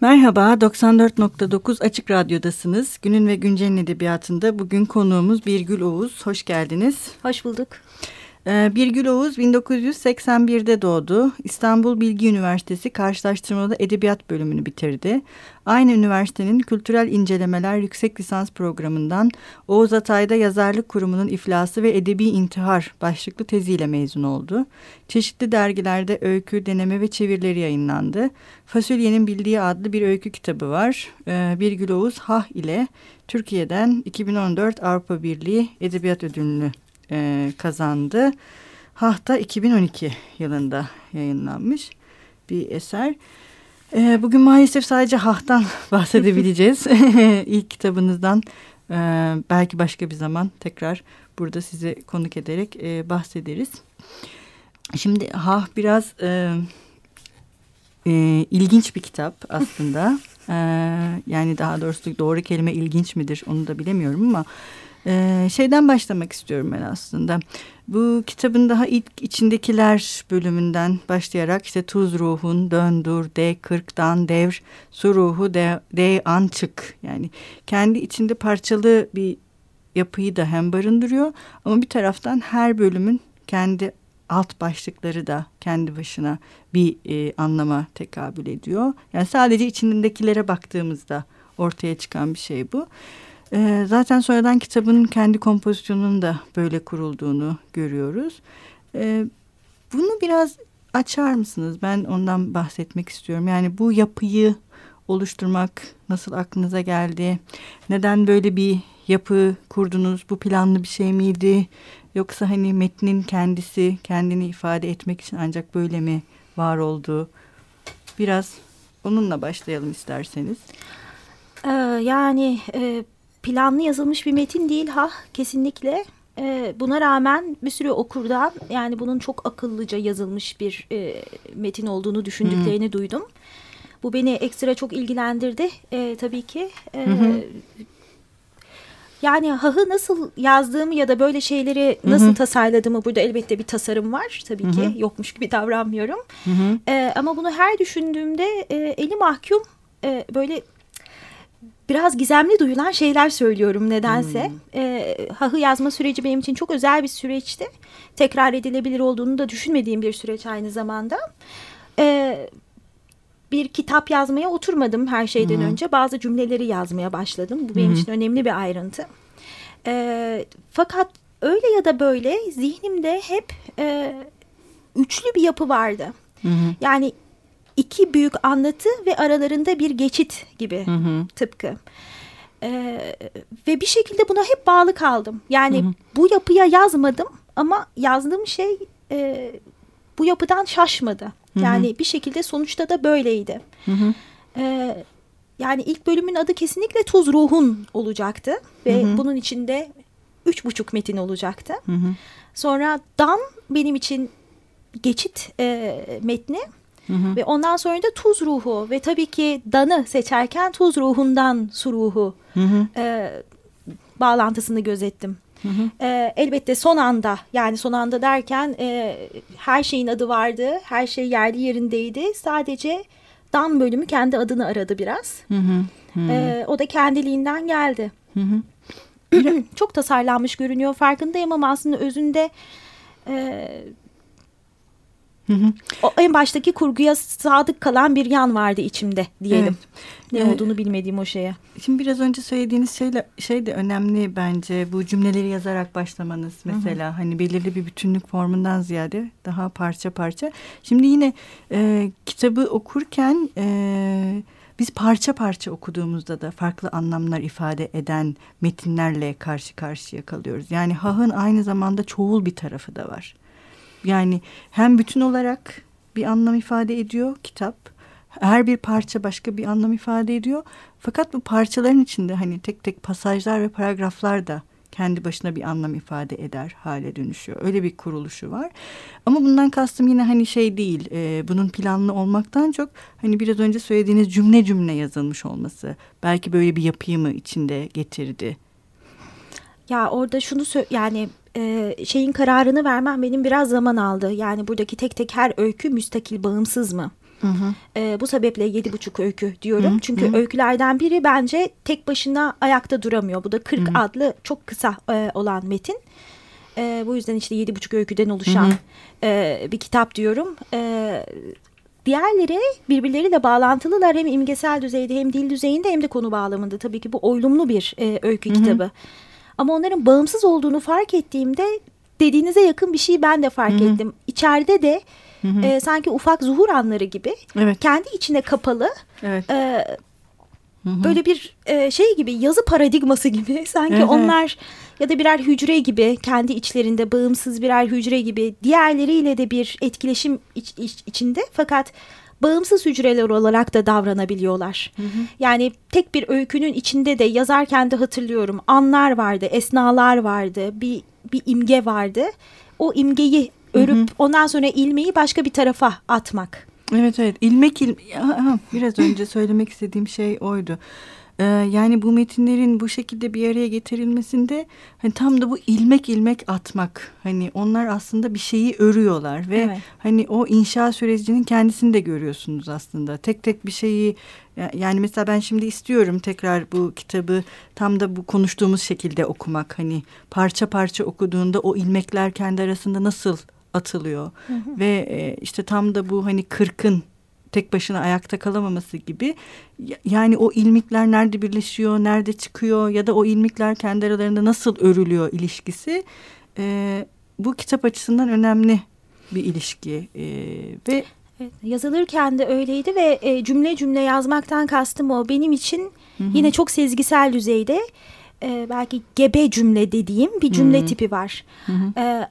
Merhaba, 94.9 Açık Radyo'dasınız. Günün ve Güncel'in edebiyatında bugün konuğumuz Birgül Oğuz. Hoş geldiniz. Hoş bulduk. Ee, Birgül Oğuz 1981'de doğdu. İstanbul Bilgi Üniversitesi Karşılaştırmalı Edebiyat bölümünü bitirdi. Aynı üniversitenin Kültürel İncelemeler Yüksek Lisans Programı'ndan Oğuz Atay'da Yazarlık Kurumu'nun İflası ve Edebi İntihar başlıklı teziyle mezun oldu. Çeşitli dergilerde öykü, deneme ve çevirileri yayınlandı. Fasulyenin Bildiği adlı bir öykü kitabı var. Ee, Birgül Oğuz Hah ile Türkiye'den 2014 Avrupa Birliği Edebiyat Ödülünü e, kazandı. Hahta 2012 yılında yayınlanmış bir eser. E, bugün maalesef sadece Hah'tan bahsedebileceğiz. İlk kitabınızdan e, belki başka bir zaman tekrar burada size konuk ederek e, bahsederiz. Şimdi Hah biraz e, e, ilginç bir kitap aslında. e, yani daha doğrusu doğru kelime ilginç midir onu da bilemiyorum ama... Ee, şeyden başlamak istiyorum ben aslında. Bu kitabın daha ilk içindekiler bölümünden başlayarak işte tuz ruhun, döndür, de kırktan, devr, su ruhu, de, de an çık. Yani kendi içinde parçalı bir yapıyı da hem barındırıyor ama bir taraftan her bölümün kendi alt başlıkları da kendi başına bir e, anlama tekabül ediyor. Yani sadece içindekilere baktığımızda ortaya çıkan bir şey bu. E, zaten sonradan kitabın kendi kompozisyonunun da böyle kurulduğunu görüyoruz. E, bunu biraz açar mısınız? Ben ondan bahsetmek istiyorum. Yani bu yapıyı oluşturmak nasıl aklınıza geldi? Neden böyle bir yapı kurdunuz? Bu planlı bir şey miydi? Yoksa hani metnin kendisi kendini ifade etmek için ancak böyle mi var oldu? Biraz onunla başlayalım isterseniz. Ee, yani e, planlı yazılmış bir metin değil ha kesinlikle. E, buna rağmen bir sürü okurdan yani bunun çok akıllıca yazılmış bir e, metin olduğunu düşündüklerini hmm. duydum. Bu beni ekstra çok ilgilendirdi e, tabii ki. E, Yani hahı nasıl yazdığımı ya da böyle şeyleri nasıl hı hı. tasarladığımı burada elbette bir tasarım var tabii hı hı. ki yokmuş gibi davranmıyorum. Hı hı. E, ama bunu her düşündüğümde e, eli mahkum e, böyle biraz gizemli duyulan şeyler söylüyorum nedense. Hmm. E, hahı yazma süreci benim için çok özel bir süreçti. Tekrar edilebilir olduğunu da düşünmediğim bir süreç aynı zamanda. E, bir kitap yazmaya oturmadım her şeyden hmm. önce. Bazı cümleleri yazmaya başladım. Bu benim hmm. için önemli bir ayrıntı. E, fakat öyle ya da böyle zihnimde hep e, üçlü bir yapı vardı. Hı Yani iki büyük anlatı ve aralarında bir geçit gibi hı hı. tıpkı. Ee, ve bir şekilde buna hep bağlı kaldım. Yani hı hı. bu yapıya yazmadım ama yazdığım şey e, bu yapıdan şaşmadı. Hı hı. Yani bir şekilde sonuçta da böyleydi. Hı hı. Ee, yani ilk bölümün adı kesinlikle Tuz Ruhun olacaktı. Ve hı hı. bunun içinde üç buçuk metin olacaktı. Hı hı. Sonra Dan benim için geçit e, metni. Hı hı. Ve ondan sonra da tuz ruhu ve tabii ki danı seçerken tuz ruhundan su ruhu hı hı. E, bağlantısını gözettim. Hı hı. E, elbette son anda yani son anda derken e, her şeyin adı vardı. Her şey yerli yerindeydi. Sadece dan bölümü kendi adını aradı biraz. Hı hı. Hı. E, o da kendiliğinden geldi. Hı hı. Çok tasarlanmış görünüyor farkındayım ama aslında özünde... E, Hı hı. O en baştaki kurguya sadık kalan bir yan vardı içimde diyelim. Evet. Ne olduğunu bilmediğim o şeye. Şimdi biraz önce söylediğiniz şeyle şey de önemli bence. Bu cümleleri yazarak başlamanız mesela hı hı. hani belirli bir bütünlük formundan ziyade daha parça parça. Şimdi yine e, kitabı okurken e, biz parça parça okuduğumuzda da farklı anlamlar ifade eden metinlerle karşı karşıya kalıyoruz. Yani hahın aynı zamanda çoğul bir tarafı da var. Yani hem bütün olarak bir anlam ifade ediyor kitap. Her bir parça başka bir anlam ifade ediyor. Fakat bu parçaların içinde hani tek tek pasajlar ve paragraflar da kendi başına bir anlam ifade eder hale dönüşüyor. Öyle bir kuruluşu var. Ama bundan kastım yine hani şey değil. E, bunun planlı olmaktan çok hani biraz önce söylediğiniz cümle cümle yazılmış olması. Belki böyle bir yapıyı mı içinde getirdi? Ya orada şunu yani e, şeyin kararını vermem benim biraz zaman aldı. Yani buradaki tek tek her öykü müstakil, bağımsız mı? Hı hı. E, bu sebeple yedi buçuk öykü diyorum. Hı. Çünkü hı. öykülerden biri bence tek başına ayakta duramıyor. Bu da 40 hı hı. adlı çok kısa e, olan metin. E, bu yüzden işte yedi buçuk öyküden oluşan hı hı. E, bir kitap diyorum. E, Diğerleri birbirleriyle bağlantılılar hem imgesel düzeyde hem dil düzeyinde hem de konu bağlamında. Tabii ki bu oylumlu bir e, öykü Hı -hı. kitabı. Ama onların bağımsız olduğunu fark ettiğimde dediğinize yakın bir şey ben de fark Hı -hı. ettim. İçeride de Hı -hı. E, sanki ufak zuhur anları gibi evet. kendi içine kapalı evet. e, Hı -hı. böyle bir e, şey gibi yazı paradigması gibi sanki evet, onlar ya da birer hücre gibi kendi içlerinde bağımsız birer hücre gibi diğerleriyle de bir etkileşim iç, iç, içinde fakat bağımsız hücreler olarak da davranabiliyorlar. Hı hı. Yani tek bir öykünün içinde de yazarken de hatırlıyorum anlar vardı, esnalar vardı, bir bir imge vardı. O imgeyi örüp hı hı. ondan sonra ilmeği başka bir tarafa atmak. Evet evet ilmek il biraz önce söylemek istediğim şey oydu. Ee, yani bu metinlerin bu şekilde bir araya getirilmesinde hani tam da bu ilmek ilmek atmak. Hani onlar aslında bir şeyi örüyorlar ve evet. hani o inşa sürecinin kendisini de görüyorsunuz aslında. Tek tek bir şeyi yani mesela ben şimdi istiyorum tekrar bu kitabı tam da bu konuştuğumuz şekilde okumak. Hani parça parça okuduğunda o ilmekler kendi arasında nasıl atılıyor hı hı. ve e, işte tam da bu hani kırkın tek başına ayakta kalamaması gibi yani o ilmikler nerede birleşiyor nerede çıkıyor ya da o ilmikler kendi aralarında nasıl örülüyor ilişkisi e, bu kitap açısından önemli bir ilişki e, ve Evet, yazılırken de öyleydi ve e, cümle cümle yazmaktan kastım o benim için hı hı. yine çok sezgisel düzeyde e, belki gebe cümle dediğim bir cümle hı hı. tipi var. Hı hı. E,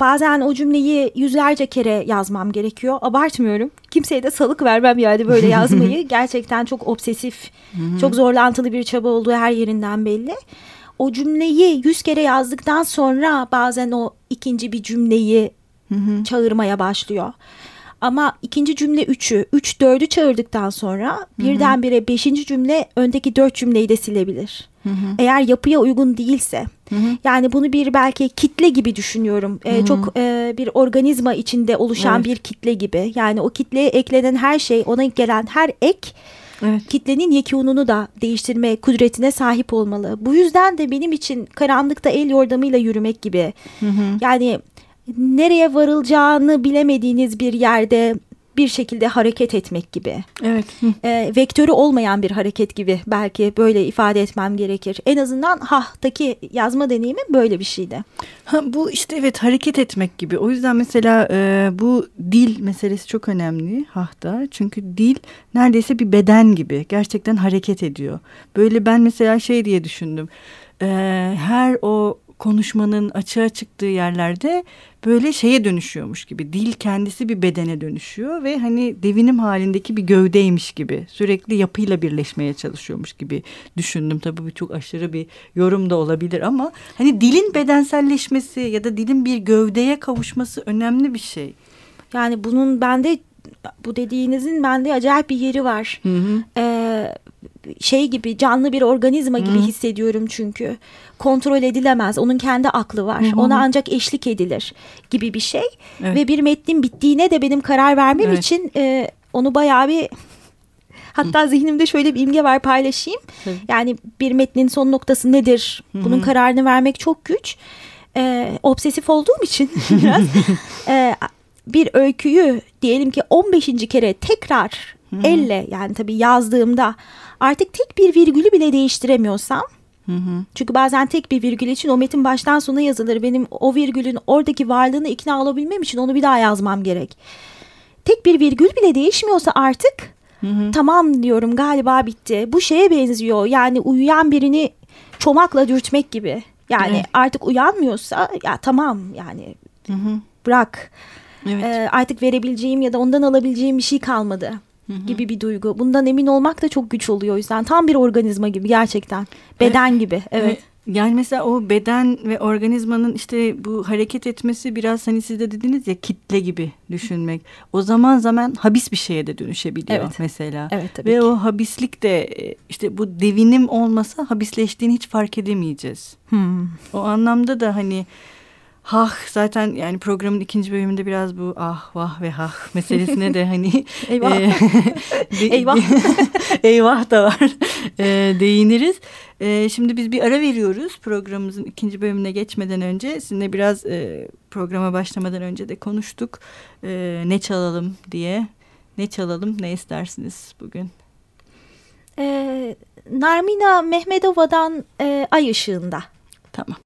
Bazen o cümleyi yüzlerce kere yazmam gerekiyor. Abartmıyorum. Kimseye de salık vermem yani böyle yazmayı. Gerçekten çok obsesif, çok zorlantılı bir çaba olduğu her yerinden belli. O cümleyi yüz kere yazdıktan sonra bazen o ikinci bir cümleyi çağırmaya başlıyor. Ama ikinci cümle üçü, üç dördü çağırdıktan sonra birdenbire beşinci cümle öndeki dört cümleyi de silebilir. Hı hı. Eğer yapıya uygun değilse. Hı hı. Yani bunu bir belki kitle gibi düşünüyorum. Ee, hı hı. Çok e, bir organizma içinde oluşan evet. bir kitle gibi. Yani o kitleye eklenen her şey, ona gelen her ek Evet. kitlenin yekununu da değiştirme kudretine sahip olmalı. Bu yüzden de benim için karanlıkta el yordamıyla yürümek gibi. Hı hı. Yani nereye varılacağını bilemediğiniz bir yerde bir şekilde hareket etmek gibi. Evet. E, vektörü olmayan bir hareket gibi belki böyle ifade etmem gerekir. En azından hahtaki yazma deneyimi böyle bir şeydi. Ha, bu işte evet hareket etmek gibi. O yüzden mesela e, bu dil meselesi çok önemli hahta. Çünkü dil neredeyse bir beden gibi. Gerçekten hareket ediyor. Böyle ben mesela şey diye düşündüm. E, her o konuşmanın açığa çıktığı yerlerde böyle şeye dönüşüyormuş gibi. Dil kendisi bir bedene dönüşüyor ve hani devinim halindeki bir gövdeymiş gibi. Sürekli yapıyla birleşmeye çalışıyormuş gibi düşündüm. Tabii bu çok aşırı bir yorum da olabilir ama hani dilin bedenselleşmesi ya da dilin bir gövdeye kavuşması önemli bir şey. Yani bunun bende bu dediğinizin bende acayip bir yeri var. Hı hı. Ee, şey gibi canlı bir organizma gibi hı. hissediyorum çünkü. Kontrol edilemez. Onun kendi aklı var. Hı hı. Ona ancak eşlik edilir gibi bir şey. Evet. Ve bir metnin bittiğine de benim karar vermem evet. için e, onu bayağı bir Hatta Hı. zihnimde şöyle bir imge var paylaşayım. Hı. Yani bir metnin son noktası nedir? Bunun Hı. kararını vermek çok güç. Ee, obsesif olduğum için biraz e, bir öyküyü diyelim ki 15. kere tekrar Hı-hı. elle yani tabii yazdığımda artık tek bir virgülü bile değiştiremiyorsam Hı hı. Çünkü bazen tek bir virgül için o metin baştan sona yazılır. Benim o virgülün oradaki varlığını ikna olabilmem için onu bir daha yazmam gerek. Tek bir virgül bile değişmiyorsa artık hı hı. tamam diyorum galiba bitti. Bu şeye benziyor yani uyuyan birini çomakla dürtmek gibi. Yani evet. artık uyanmıyorsa ya tamam yani hı hı. bırak. Evet. E, artık verebileceğim ya da ondan alabileceğim bir şey kalmadı gibi bir duygu. Bundan emin olmak da çok güç oluyor o yüzden. Tam bir organizma gibi gerçekten. Beden evet. gibi. Evet. evet. Yani mesela o beden ve organizmanın işte bu hareket etmesi biraz hani siz de dediniz ya kitle gibi düşünmek. O zaman zaman habis bir şeye de dönüşebiliyor evet. mesela. Evet, tabii ve ki. o habislik de e, işte bu devinim olmasa habisleştiğini hiç fark edemeyeceğiz. Hmm. O anlamda da hani Hah zaten yani programın ikinci bölümünde biraz bu ah vah ve hah meselesine de hani eyvah e, de, eyvah eyvah da var e, değiniriz. E, şimdi biz bir ara veriyoruz programımızın ikinci bölümüne geçmeden önce sizinle biraz e, programa başlamadan önce de konuştuk e, ne çalalım diye ne çalalım ne istersiniz bugün? Ee, Narmina Mehmedova'dan e, Ay Işığında. Tamam.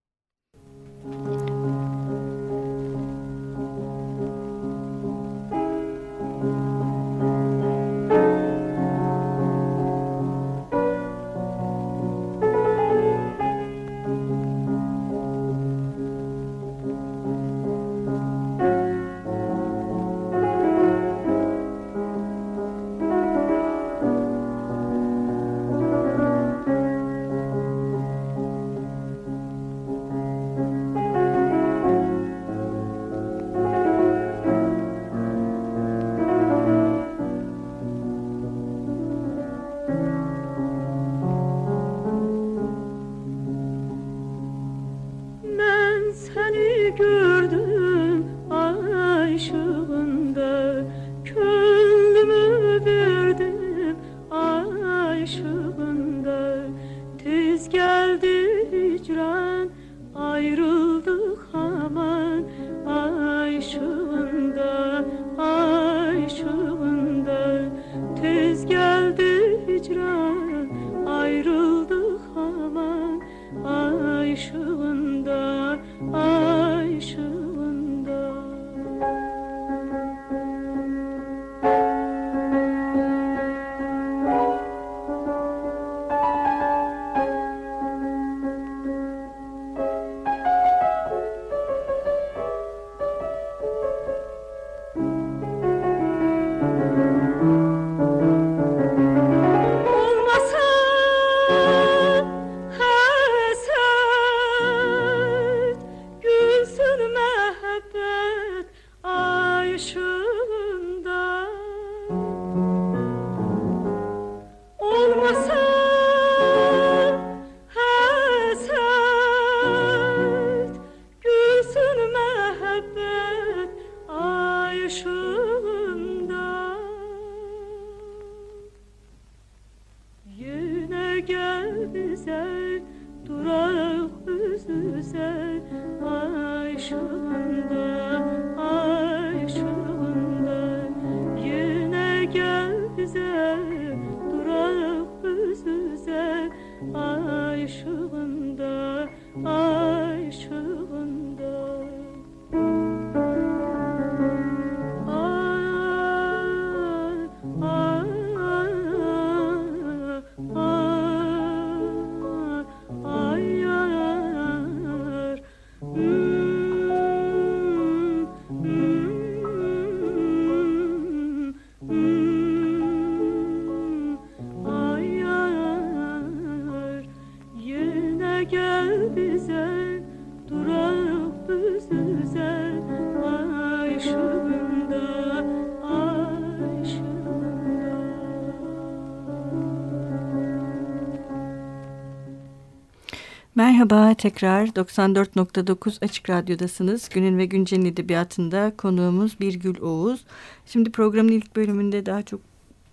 Merhaba tekrar 94.9 Açık Radyo'dasınız. Günün ve Güncel'in edebiyatında konuğumuz Birgül Oğuz. Şimdi programın ilk bölümünde daha çok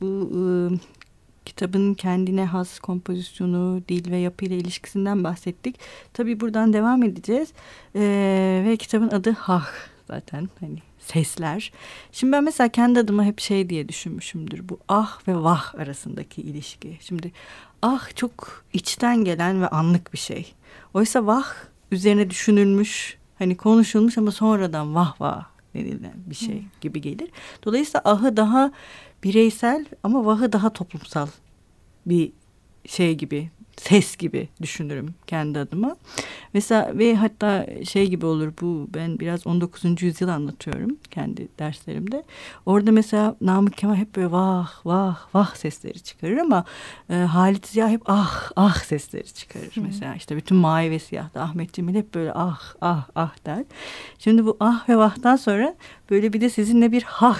bu e, kitabın kendine has kompozisyonu, dil ve yapıyla ilişkisinden bahsettik. Tabii buradan devam edeceğiz. E, ve kitabın adı Hah zaten hani sesler. Şimdi ben mesela kendi adıma hep şey diye düşünmüşümdür. Bu ah ve vah arasındaki ilişki. Şimdi ah çok içten gelen ve anlık bir şey. Oysa vah üzerine düşünülmüş, hani konuşulmuş ama sonradan vah vah denilen bir şey hmm. gibi gelir. Dolayısıyla ahı daha bireysel ama vahı daha toplumsal bir şey gibi ses gibi düşünürüm kendi adıma. Mesela ve hatta şey gibi olur bu ben biraz 19. yüzyıl anlatıyorum kendi derslerimde. Orada mesela Namık Kemal hep böyle vah vah vah sesleri çıkarır ama e, Halit Ziya hep ah ah sesleri çıkarır. Hı. Mesela işte bütün Mavi ve Siyah'da Ahmet Cemil hep böyle ah ah ah der. Şimdi bu ah ve vah'tan sonra böyle bir de sizinle bir hah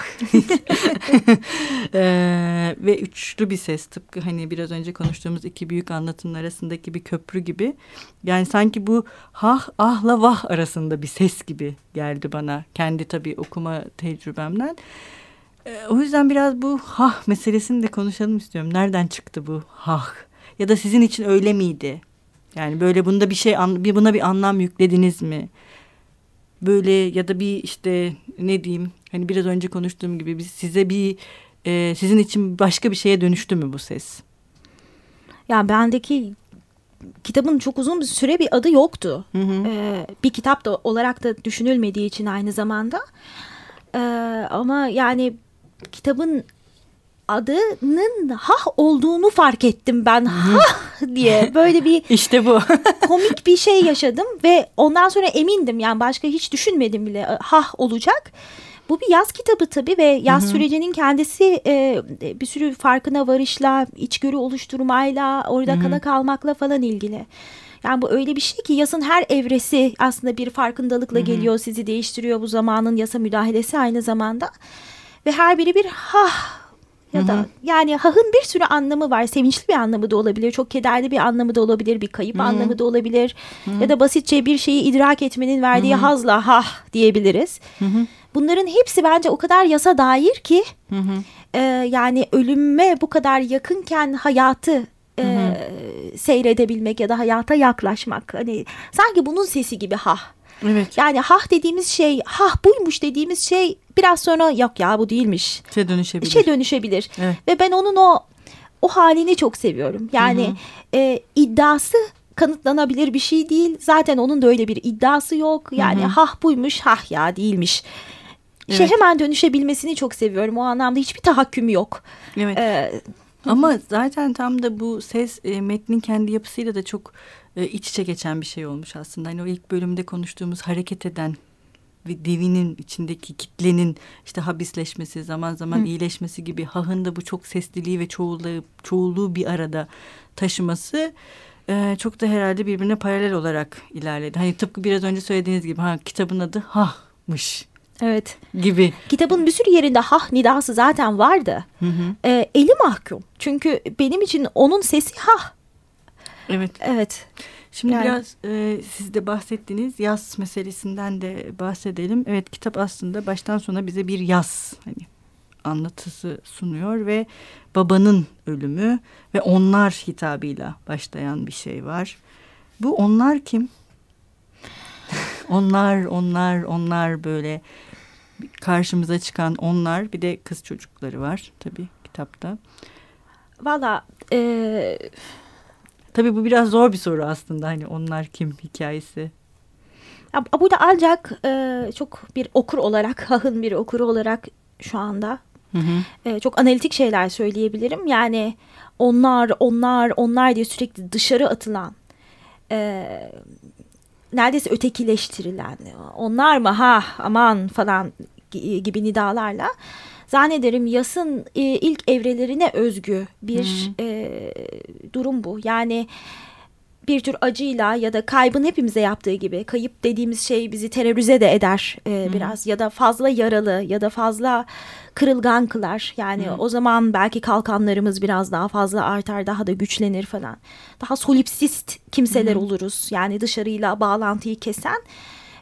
e, ve üçlü bir ses tıpkı hani biraz önce konuştuğumuz iki büyük anlatım ikisinin arasındaki bir köprü gibi. Yani sanki bu hah ahla vah arasında bir ses gibi geldi bana. Kendi tabii okuma tecrübemden. E, o yüzden biraz bu hah meselesini de konuşalım istiyorum. Nereden çıktı bu hah? Ya da sizin için öyle miydi? Yani böyle bunda bir şey buna bir anlam yüklediniz mi? Böyle ya da bir işte ne diyeyim hani biraz önce konuştuğum gibi size bir e, sizin için başka bir şeye dönüştü mü bu ses? Ya bendeki kitabın çok uzun bir süre bir adı yoktu. Hı hı. Ee, bir kitap da olarak da düşünülmediği için aynı zamanda. Ee, ama yani kitabın adının hah olduğunu fark ettim ben hah diye böyle bir işte bu komik bir şey yaşadım ve ondan sonra emindim yani başka hiç düşünmedim bile hah olacak. Bu bir yaz kitabı tabii ve yaz Hı-hı. sürecinin kendisi e, bir sürü farkına varışla, içgörü oluşturmayla, orada Hı-hı. kala kalmakla falan ilgili. Yani bu öyle bir şey ki yasın her evresi aslında bir farkındalıkla Hı-hı. geliyor, sizi değiştiriyor bu zamanın yasa müdahalesi aynı zamanda. Ve her biri bir ha ya da Hı-hı. yani hahın bir sürü anlamı var. Sevinçli bir anlamı da olabilir, çok kederli bir anlamı da olabilir, bir kayıp Hı-hı. anlamı da olabilir. Hı-hı. Ya da basitçe bir şeyi idrak etmenin verdiği Hı-hı. hazla ha diyebiliriz. Hı-hı. Bunların hepsi bence o kadar yasa dair ki Hı-hı. e, yani ölüme bu kadar yakınken hayatı e, seyredebilmek ya da hayata yaklaşmak. Hani sanki bunun sesi gibi ha. Evet. Yani hah dediğimiz şey, hah buymuş dediğimiz şey biraz sonra yok ya bu değilmiş. Şey dönüşebilir. Şey dönüşebilir. Evet. Ve ben onun o o halini çok seviyorum. Yani hı hı. E, iddiası kanıtlanabilir bir şey değil. Zaten onun da öyle bir iddiası yok. Yani hı hı. hah buymuş, hah ya değilmiş. Evet. Şey hemen dönüşebilmesini çok seviyorum. O anlamda hiçbir tahakküm yok. Evet. Ee, ama zaten tam da bu ses e, metnin kendi yapısıyla da çok e, iç içe geçen bir şey olmuş aslında. Hani o ilk bölümde konuştuğumuz hareket eden ve devinin içindeki kitlenin işte habisleşmesi, zaman zaman Hı. iyileşmesi gibi hahın da bu çok sesliliği ve çoğulluğu, çoğulluğu bir arada taşıması e, çok da herhalde birbirine paralel olarak ilerledi. Hani tıpkı biraz önce söylediğiniz gibi ha kitabın adı hahmış. Evet. Gibi. Kitabın bir sürü yerinde hah nidası zaten vardı. Hı hı. E, eli mahkum. Çünkü benim için onun sesi hah. Evet. Evet. Şimdi yani. biraz e, siz de bahsettiğiniz yaz meselesinden de bahsedelim. Evet kitap aslında baştan sona bize bir yaz hani anlatısı sunuyor ve babanın ölümü ve onlar hitabıyla başlayan bir şey var. Bu onlar kim? onlar, onlar, onlar böyle karşımıza çıkan onlar bir de kız çocukları var tabii kitapta. Valla e, Tabii bu biraz zor bir soru aslında hani onlar kim hikayesi. Burada ancak e, çok bir okur olarak, hahın bir okuru olarak şu anda hı hı. E, çok analitik şeyler söyleyebilirim. Yani onlar, onlar, onlar diye sürekli dışarı atılan, e, neredeyse ötekileştirilen, onlar mı ha aman falan gibi nidalarla zannederim yasın e, ilk evrelerine özgü bir e, durum bu. Yani bir tür acıyla ya da kaybın hepimize yaptığı gibi kayıp dediğimiz şey bizi terörize de eder e, biraz ya da fazla yaralı ya da fazla kırılgan kılar. Yani hmm. o zaman belki kalkanlarımız biraz daha fazla artar daha da güçlenir falan. Daha solipsist kimseler hmm. oluruz yani dışarıyla bağlantıyı kesen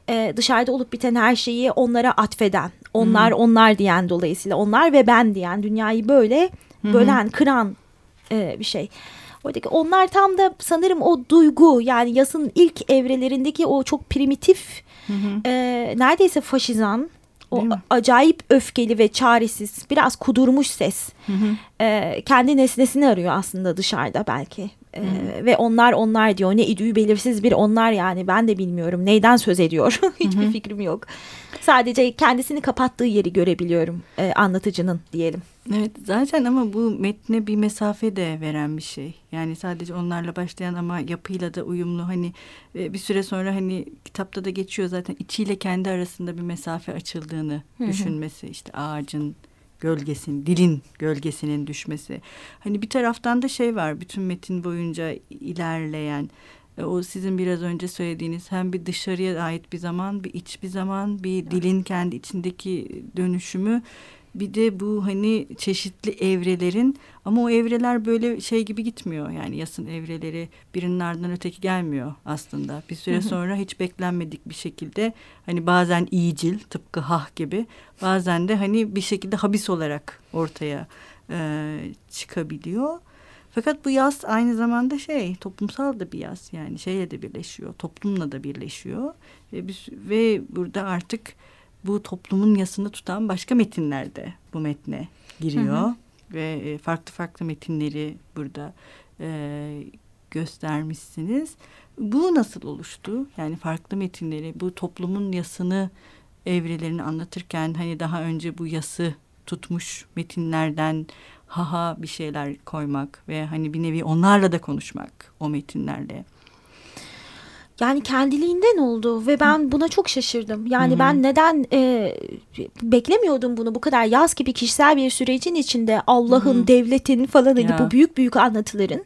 e, dışarıda olup biten her şeyi onlara atfeden, onlar hmm. onlar diyen dolayısıyla onlar ve ben diyen dünyayı böyle bölen, kıran e, bir şey. Oradaki onlar tam da sanırım o duygu yani yasın ilk evrelerindeki o çok primitif hı E, neredeyse faşizan o acayip öfkeli ve çaresiz biraz kudurmuş ses hı hı. E, kendi nesnesini arıyor aslında dışarıda belki ee, ve onlar onlar diyor. Ne idüğü belirsiz bir onlar yani. Ben de bilmiyorum neyden söz ediyor. Hiçbir Hı-hı. fikrim yok. Sadece kendisini kapattığı yeri görebiliyorum e, anlatıcının diyelim. Evet zaten ama bu metne bir mesafe de veren bir şey. Yani sadece onlarla başlayan ama yapıyla da uyumlu. Hani bir süre sonra hani kitapta da geçiyor zaten. İçiyle kendi arasında bir mesafe açıldığını Hı-hı. düşünmesi. İşte ağacın gölgesin, dilin gölgesinin düşmesi. Hani bir taraftan da şey var bütün metin boyunca ilerleyen e, o sizin biraz önce söylediğiniz hem bir dışarıya ait bir zaman, bir iç bir zaman, bir dilin kendi içindeki dönüşümü bir de bu hani çeşitli evrelerin ama o evreler böyle şey gibi gitmiyor. Yani yasın evreleri birinin ardından öteki gelmiyor aslında. Bir süre sonra hiç beklenmedik bir şekilde hani bazen iyicil tıpkı hah gibi bazen de hani bir şekilde habis olarak ortaya e, çıkabiliyor. Fakat bu yaz aynı zamanda şey toplumsal da bir yaz yani şeyle de birleşiyor toplumla da birleşiyor ve, biz, ve burada artık bu toplumun yasını tutan başka metinler de bu metne giriyor hı hı. ve e, farklı farklı metinleri burada e, göstermişsiniz. Bu nasıl oluştu? Yani farklı metinleri bu toplumun yasını evrelerini anlatırken hani daha önce bu yası tutmuş metinlerden haha bir şeyler koymak ve hani bir nevi onlarla da konuşmak o metinlerle. Yani kendiliğinden oldu ve ben buna çok şaşırdım. Yani Hı-hı. ben neden e, beklemiyordum bunu bu kadar yaz gibi kişisel bir sürecin içinde Allah'ın, devletin falan hani bu büyük büyük anlatıların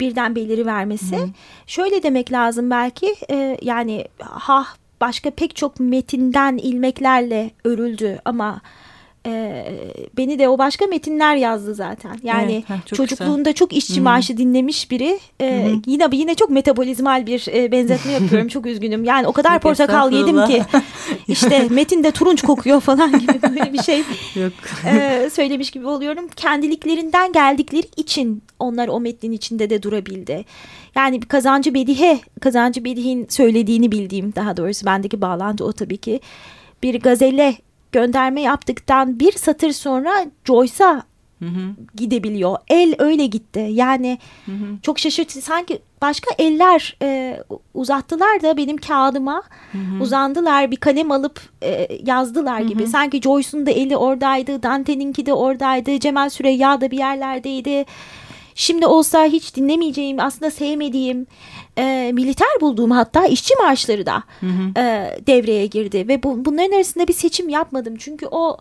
birden beliri vermesi. Hı-hı. Şöyle demek lazım belki e, yani ha başka pek çok metinden ilmeklerle örüldü ama e, beni de o başka metinler yazdı zaten. Yani evet, heh, çok çocukluğunda güzel. çok işçi marşı dinlemiş biri. E, yine yine çok metabolizmal bir e, benzetme yapıyorum. çok üzgünüm. Yani o kadar Yok, portakal yedim ki işte metinde turunç kokuyor falan gibi böyle bir şey Yok. E, söylemiş gibi oluyorum. Kendiliklerinden geldikleri için onlar o metnin içinde de durabildi. Yani kazancı bedihe, kazancı bedihin söylediğini bildiğim daha doğrusu bendeki bağlantı o tabii ki. Bir gazele gönderme yaptıktan bir satır sonra Joyce'a gidebiliyor. El öyle gitti. Yani hı hı. çok şaşırtıcı. Sanki başka eller e, uzattılar da benim kağıdıma hı hı. uzandılar. Bir kalem alıp e, yazdılar gibi. Hı hı. Sanki Joyce'un da eli oradaydı. Dante'ninki de oradaydı. Cemal Süreyya da bir yerlerdeydi. Şimdi olsa hiç dinlemeyeceğim, aslında sevmediğim, e, militer bulduğum hatta işçi marşları da hı hı. E, devreye girdi. Ve bu, bunların arasında bir seçim yapmadım. Çünkü o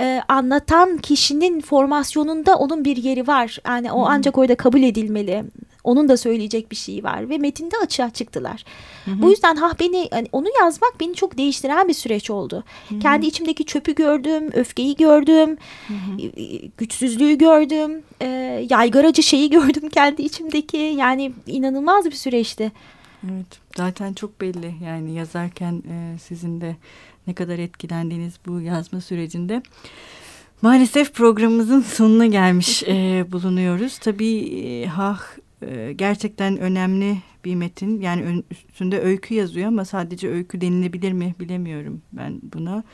e, anlatan kişinin formasyonunda onun bir yeri var. Yani o hı hı. ancak orada kabul edilmeli. Onun da söyleyecek bir şeyi var ve metinde açığa çıktılar. Hı hı. Bu yüzden ha beni hani onu yazmak beni çok değiştiren bir süreç oldu. Hı hı. Kendi içimdeki çöpü gördüm, öfkeyi gördüm, hı hı. güçsüzlüğü gördüm, e, yaygaracı şeyi gördüm kendi içimdeki. Yani inanılmaz bir süreçti. Evet zaten çok belli yani yazarken e, sizin de ne kadar etkilendiğiniz bu yazma sürecinde. Maalesef programımızın sonuna gelmiş e, bulunuyoruz. Tabii e, ha e, gerçekten önemli bir metin. Yani üstünde öykü yazıyor ama sadece öykü denilebilir mi bilemiyorum ben buna.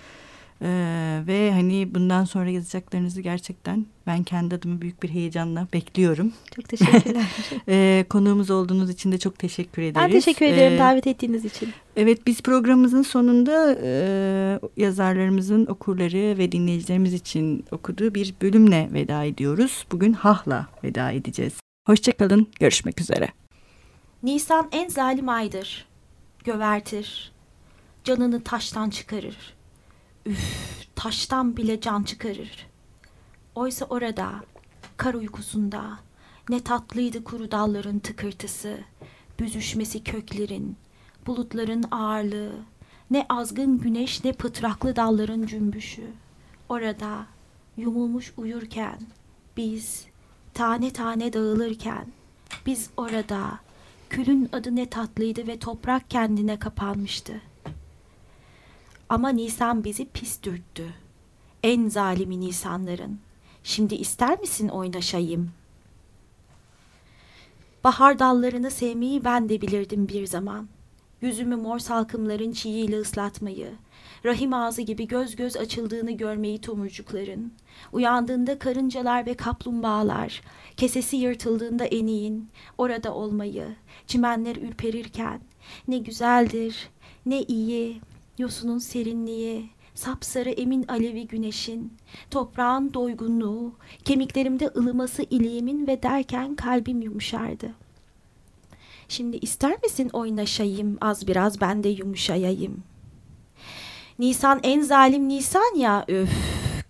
Ee, ve hani bundan sonra yazacaklarınızı gerçekten ben kendi adıma büyük bir heyecanla bekliyorum. Çok teşekkürler. ee, konuğumuz olduğunuz için de çok teşekkür ederiz. Ben teşekkür ederim ee, davet ettiğiniz için. Evet biz programımızın sonunda e, yazarlarımızın okurları ve dinleyicilerimiz için okuduğu bir bölümle veda ediyoruz. Bugün Hah'la veda edeceğiz. Hoşçakalın, görüşmek üzere. Nisan en zalim aydır. Gövertir, canını taştan çıkarır. Üf, taştan bile can çıkarır. Oysa orada, kar uykusunda, ne tatlıydı kuru dalların tıkırtısı, büzüşmesi köklerin, bulutların ağırlığı, ne azgın güneş ne pıtraklı dalların cümbüşü. Orada, yumulmuş uyurken, biz tane tane dağılırken biz orada külün adı ne tatlıydı ve toprak kendine kapanmıştı. Ama Nisan bizi pis dürttü. En zalimi Nisanların. Şimdi ister misin oynaşayım? Bahar dallarını sevmeyi ben de bilirdim bir zaman. Yüzümü mor salkımların çiğiyle ıslatmayı, rahim ağzı gibi göz göz açıldığını görmeyi tomurcukların, uyandığında karıncalar ve kaplumbağalar, kesesi yırtıldığında eniğin, orada olmayı, çimenler ürperirken, ne güzeldir, ne iyi, yosunun serinliği, sapsarı emin alevi güneşin, toprağın doygunluğu, kemiklerimde ılıması iliğimin ve derken kalbim yumuşardı. Şimdi ister misin oynaşayım az biraz ben de yumuşayayım.'' Nisan en zalim Nisan ya öf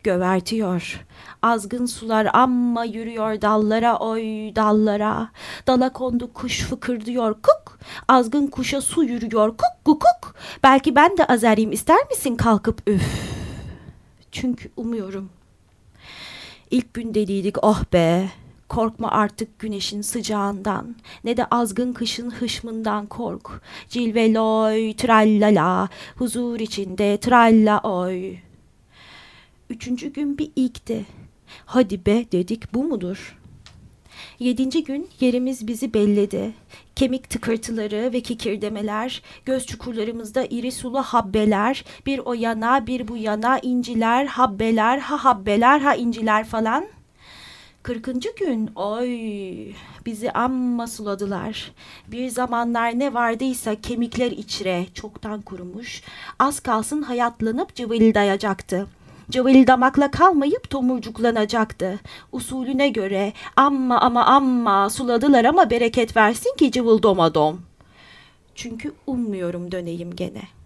gövertiyor. Azgın sular amma yürüyor dallara oy dallara. Dala kondu kuş fıkırdıyor kuk. Azgın kuşa su yürüyor kuk kuk Belki ben de azarayım ister misin kalkıp üf. Çünkü umuyorum İlk gün dediydik oh be Korkma artık güneşin sıcağından, ne de azgın kışın hışmından kork. Cilveloy trallala, huzur içinde tralla oy. Üçüncü gün bir ilkti. Hadi be dedik bu mudur? Yedinci gün yerimiz bizi belledi. Kemik tıkırtıları ve kikirdemeler, göz çukurlarımızda iri sulu habbeler, bir o yana bir bu yana inciler, habbeler, ha habbeler, ha inciler falan.'' Kırkıncı gün oy bizi amma suladılar. Bir zamanlar ne vardıysa kemikler içre çoktan kurumuş. Az kalsın hayatlanıp cıvıldayacaktı. Cıvıldamakla kalmayıp tomurcuklanacaktı. Usulüne göre amma ama amma suladılar ama bereket versin ki cıvıldomadom. Çünkü ummuyorum döneyim gene.''